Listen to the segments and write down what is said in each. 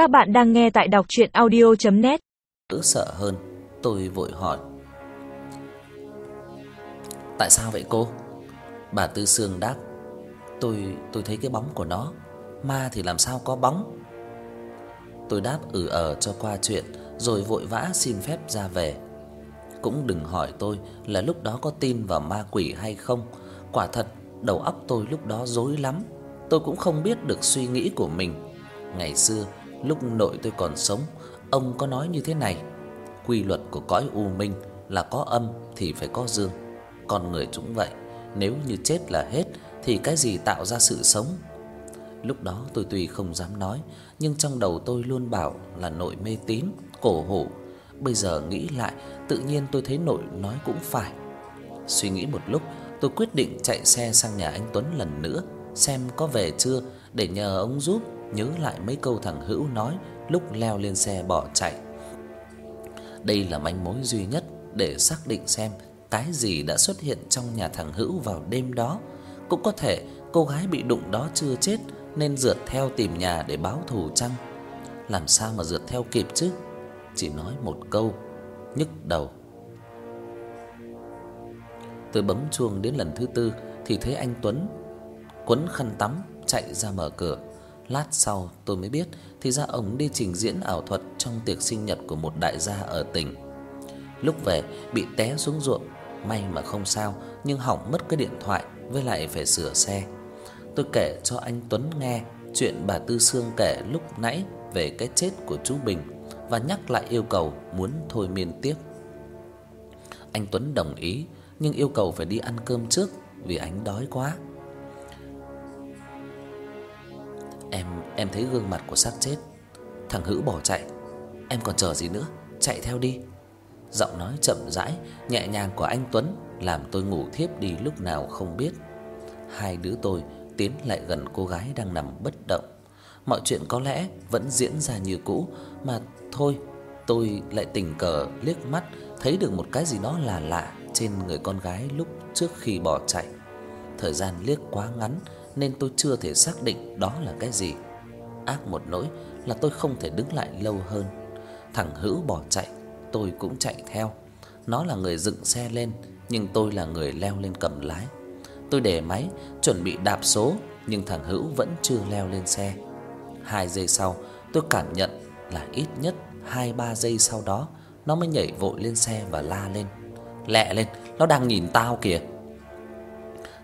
Các bạn đang nghe tại đọc audio net Tự sợ hơn, tôi vội hỏi. Tại sao vậy cô? Bà Tư Sương đáp. Tôi tôi thấy cái bóng của nó, ma thì làm sao có bóng. Tôi đáp ừ ờ cho qua chuyện rồi vội vã xin phép ra về. Cũng đừng hỏi tôi là lúc đó có tin vào ma quỷ hay không, quả thật đầu óc tôi lúc đó rối lắm. Tôi cũng không biết được suy nghĩ của mình. Ngày xưa, lúc nội tôi còn sống, ông có nói như thế này: quy luật của cõi u minh là có âm thì phải có dương. Con người cũng vậy, nếu như chết là hết thì cái gì tạo ra sự sống? Lúc đó tôi tuy không dám nói, nhưng trong đầu tôi luôn bảo là nội mê tín, cổ hủ. Bây giờ nghĩ lại, tự nhiên tôi thấy nội nói cũng phải. Suy nghĩ một lúc, tôi quyết định chạy xe sang nhà anh Tuấn lần nữa xem có về chưa để nhờ ông giúp nhớ lại mấy câu thằng Hữu nói lúc leo lên xe bỏ chạy. Đây là manh mối duy nhất để xác định xem cái gì đã xuất hiện trong nhà thằng Hữu vào đêm đó. Cũng có thể cô gái bị đụng đó chưa chết nên rượt theo tìm nhà để báo thù chăng? Làm sao mà rượt theo kịp chứ? Chỉ nói một câu, nhức đầu. Tôi bấm chuông đến lần thứ tư thì thấy anh Tuấn quấn khăn tắm chạy ra mở cửa. Lát sau tôi mới biết thì ra ông đi trình diễn ảo thuật trong tiệc sinh nhật của một đại gia ở tỉnh. Lúc về bị té xuống ruộng, may mà không sao, nhưng hỏng mất cái điện thoại với lại phải sửa xe. Tôi kể cho anh Tuấn nghe chuyện bà Tư Sương kể lúc nãy về cái chết của chú Bình và nhắc lại yêu cầu muốn thôi miên tiếp. Anh Tuấn đồng ý, nhưng yêu cầu phải đi ăn cơm trước vì anh đói quá. Em em thấy gương mặt của xác chết. Thằng Hữu bỏ chạy. Em còn chờ gì nữa, chạy theo đi. Giọng nói chậm rãi, nhẹ nhàng của anh Tuấn làm tôi ngủ thiếp đi lúc nào không biết. Hai đứa tôi tiến lại gần cô gái đang nằm bất động. Mọi chuyện có lẽ vẫn diễn ra như cũ, mà thôi, tôi lại tình cờ liếc mắt thấy được một cái gì đó là lạ trên người con gái lúc trước khi bỏ chạy. Thời gian liếc quá ngắn nên tôi chưa thể xác định đó là cái gì. Ác một nỗi là tôi không thể đứng lại lâu hơn. Thằng Hữu bỏ chạy, tôi cũng chạy theo. Nó là người dựng xe lên, nhưng tôi là người leo lên cầm lái. Tôi để máy, chuẩn bị đạp số, nhưng thằng Hữu vẫn chưa leo lên xe. 2 giây sau, tôi cảm nhận là ít nhất 2 3 giây sau đó, nó mới nhảy vội lên xe và la lên. Lẹ lên, nó đang nhìn tao kìa.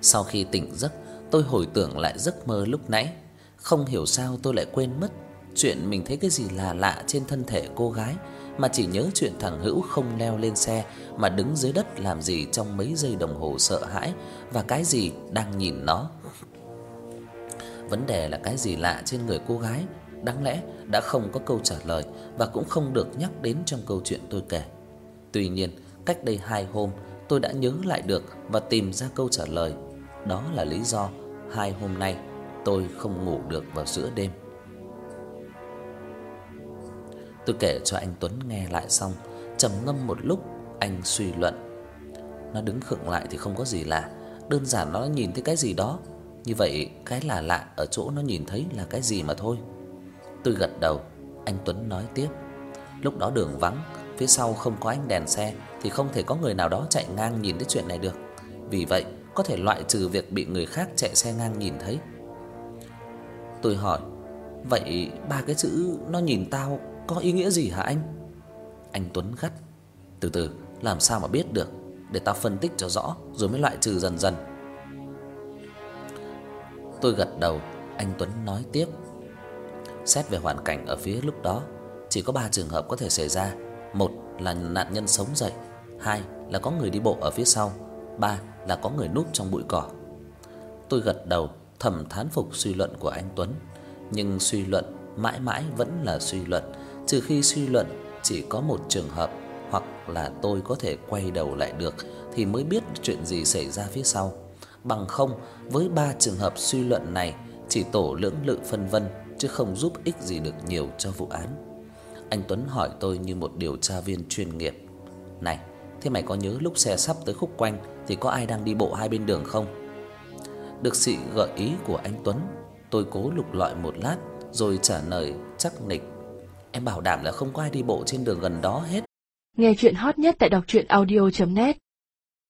Sau khi tỉnh giấc, tôi hồi tưởng lại giấc mơ lúc nãy, không hiểu sao tôi lại quên mất chuyện mình thấy cái gì lạ lạ trên thân thể cô gái, mà chỉ nhớ chuyện thằng Hữu không leo lên xe mà đứng dưới đất làm gì trong mấy giây đồng hồ sợ hãi và cái gì đang nhìn nó. Vấn đề là cái gì lạ trên người cô gái, đáng lẽ đã không có câu trả lời và cũng không được nhắc đến trong câu chuyện tôi kể. Tuy nhiên, cách đây 2 hôm, tôi đã nhớ lại được và tìm ra câu trả lời. Đó là lý do hai hôm nay tôi không ngủ được vào giữa đêm. Tôi kể cho anh Tuấn nghe lại xong, trầm ngâm một lúc, anh suy luận. Nó đứng khựng lại thì không có gì lạ, đơn giản nó nhìn thấy cái gì đó. Như vậy cái là lạ ở chỗ nó nhìn thấy là cái gì mà thôi. Tôi gật đầu, anh Tuấn nói tiếp. Lúc đó đường vắng, phía sau không có ánh đèn xe thì không thể có người nào đó chạy ngang nhìn thấy chuyện này được. Vì vậy, có thể loại trừ việc bị người khác chạy xe ngang nhìn thấy. Tôi hỏi, vậy ba cái chữ nó nhìn tao có ý nghĩa gì hả anh? Anh Tuấn gắt, từ từ, làm sao mà biết được, để tao phân tích cho rõ rồi mới loại trừ dần dần. Tôi gật đầu, anh Tuấn nói tiếp. Xét về hoàn cảnh ở phía lúc đó, chỉ có 3 trường hợp có thể xảy ra. Một là nạn nhân sống dậy, hai là có người đi bộ ở phía sau, ba là có người núp trong bụi cỏ. Tôi gật đầu, thầm thán phục suy luận của anh Tuấn, nhưng suy luận mãi mãi vẫn là suy luận, trừ khi suy luận chỉ có một trường hợp hoặc là tôi có thể quay đầu lại được thì mới biết chuyện gì xảy ra phía sau. Bằng không, với ba trường hợp suy luận này chỉ tổ lưỡng lự phân vân chứ không giúp ích gì được nhiều cho vụ án. Anh Tuấn hỏi tôi như một điều tra viên chuyên nghiệp. "Này, thế mày có nhớ lúc xe sắp tới khúc quanh thì có ai đang đi bộ hai bên đường không?" Được sự gợi ý của anh Tuấn, tôi cố lục lọi một lát rồi trả lời chắc nịch Em bảo đảm là không có ai đi bộ trên đường gần đó hết. Nghe chuyện hot nhất tại đọc truyện audio net